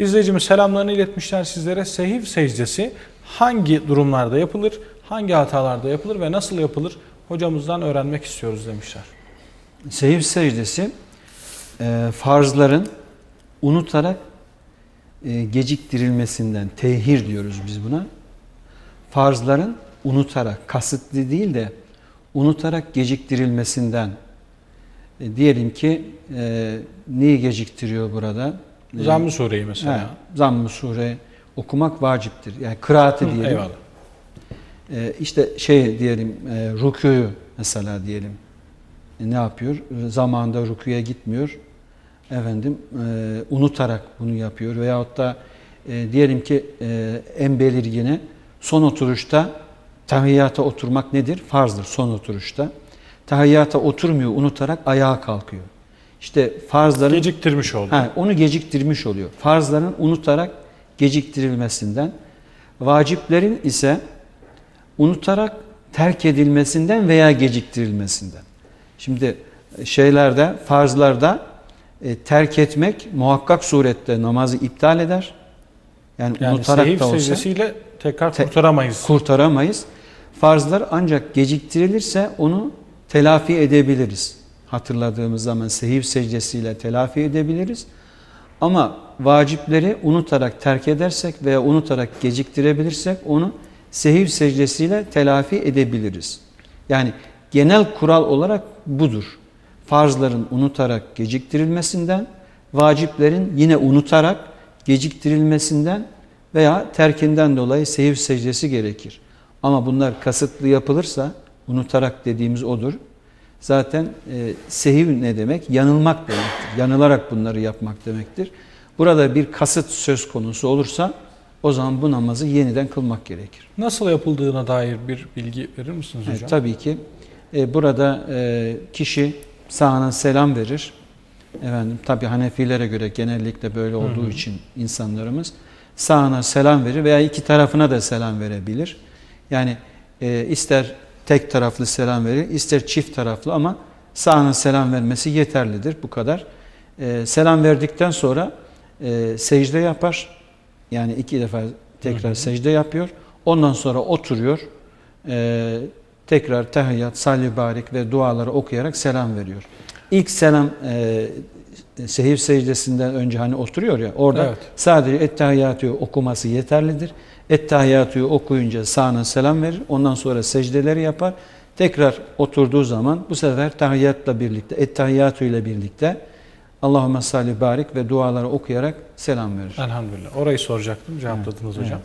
İzleyicimiz selamlarını iletmişler sizlere. Sehiv secdesi hangi durumlarda yapılır, hangi hatalarda yapılır ve nasıl yapılır hocamızdan öğrenmek istiyoruz demişler. Sehiv secdesi e, farzların unutarak e, geciktirilmesinden, tehir diyoruz biz buna. Farzların unutarak, kasıtlı değil de unutarak geciktirilmesinden. E, diyelim ki e, neyi geciktiriyor burada? E, Zamm-ı Sure'yi mesela. He, Zamm-ı Sure okumak vaciptir. Yani kıraati diyelim. Eyvallah. E, işte şey diyelim, e, rükûyu mesela diyelim. E, ne yapıyor? Zamanında rüküye gitmiyor. Efendim e, unutarak bunu yapıyor. Veyahut da e, diyelim ki e, en belirgini son oturuşta tahiyyata oturmak nedir? Farzdır son oturuşta. Tahiyyata oturmuyor, unutarak ayağa kalkıyor. İşte farzların Geciktirmiş oldu. Ha, onu geciktirmiş oluyor. Farzların unutarak geciktirilmesinden, vaciplerin ise unutarak terk edilmesinden veya geciktirilmesinden. Şimdi şeylerde, farzlarda e, terk etmek muhakkak surette namazı iptal eder. Yani, Yani unutarak da olsa secdesiyle tekrar Te- kurtaramayız. kurtaramayız. Farzlar ancak geciktirilirse onu telafi edebiliriz. Hatırladığımız zaman sehiv secdesiyle telafi edebiliriz. Ama vacipleri unutarak terk edersek veya unutarak geciktirebilirsek onu sehiv secdesiyle telafi edebiliriz. Yani genel kural olarak budur. Farzların unutarak geciktirilmesinden, vaciplerin yine unutarak geciktirilmesinden veya terkinden dolayı sehiv secdesi gerekir. Ama bunlar kasıtlı yapılırsa, unutarak dediğimiz odur. Zaten e, sehiv ne demek? Yanılmak demektir. Yanılarak bunları yapmak demektir. Burada bir kasıt söz konusu olursa o zaman bu namazı yeniden kılmak gerekir. Nasıl yapıldığına dair bir bilgi verir misiniz hocam? Evet, tabii ki e, burada e, kişi sağına selam verir. Efendim tabii Hanefilere göre genellikle böyle olduğu için insanlarımız sağına selam verir veya iki tarafına da selam verebilir. Yani e, ister tek taraflı selam verir, ister çift taraflı ama sağına selam vermesi yeterlidir. Bu kadar. E, selam verdikten sonra e, secde yapar. Yani iki defa tekrar secde yapıyor. Ondan sonra oturuyor. E, tekrar tehiyyat, salli barik ve duaları okuyarak selam veriyor. İlk selam e, sehiv secdesinden önce hani oturuyor ya orada Evet. sadece ettehiyyatı okuması yeterlidir. Ettehiyyatı okuyunca sağına selam verir. Ondan sonra secdeleri yapar. Tekrar oturduğu zaman bu sefer tahiyyatla birlikte, ettehiyyatü ile birlikte Allahümme salli barik ve duaları okuyarak selam verir. Elhamdülillah. Orayı soracaktım. Cevapladınız hocam.